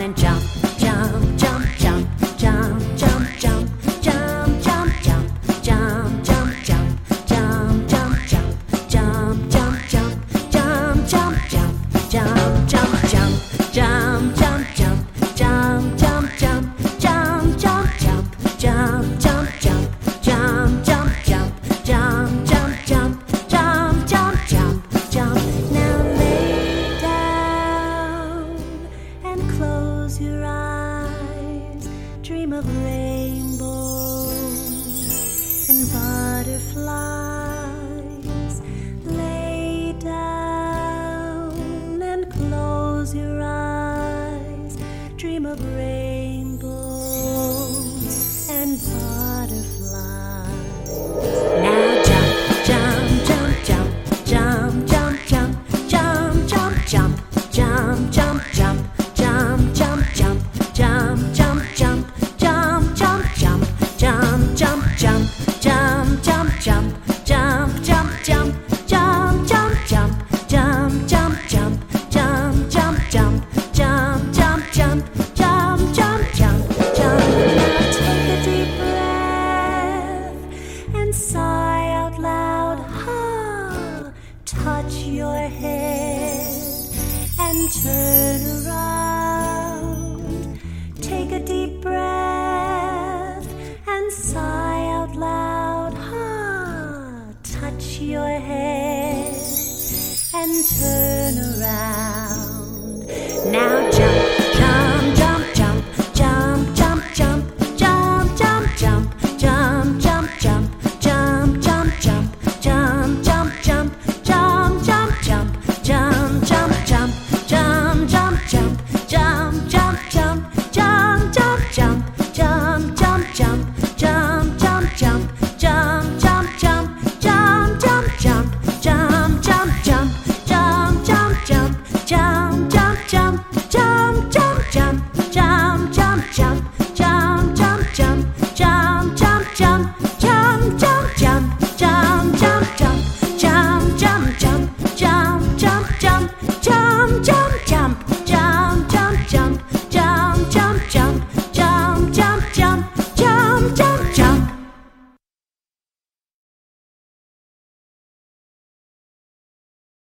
and jump. rainbows and butterflies. Lay down and close your eyes. Dream of. touch your head and turn around. Take a deep breath and sigh out loud. Ha! touch your head and turn around. Now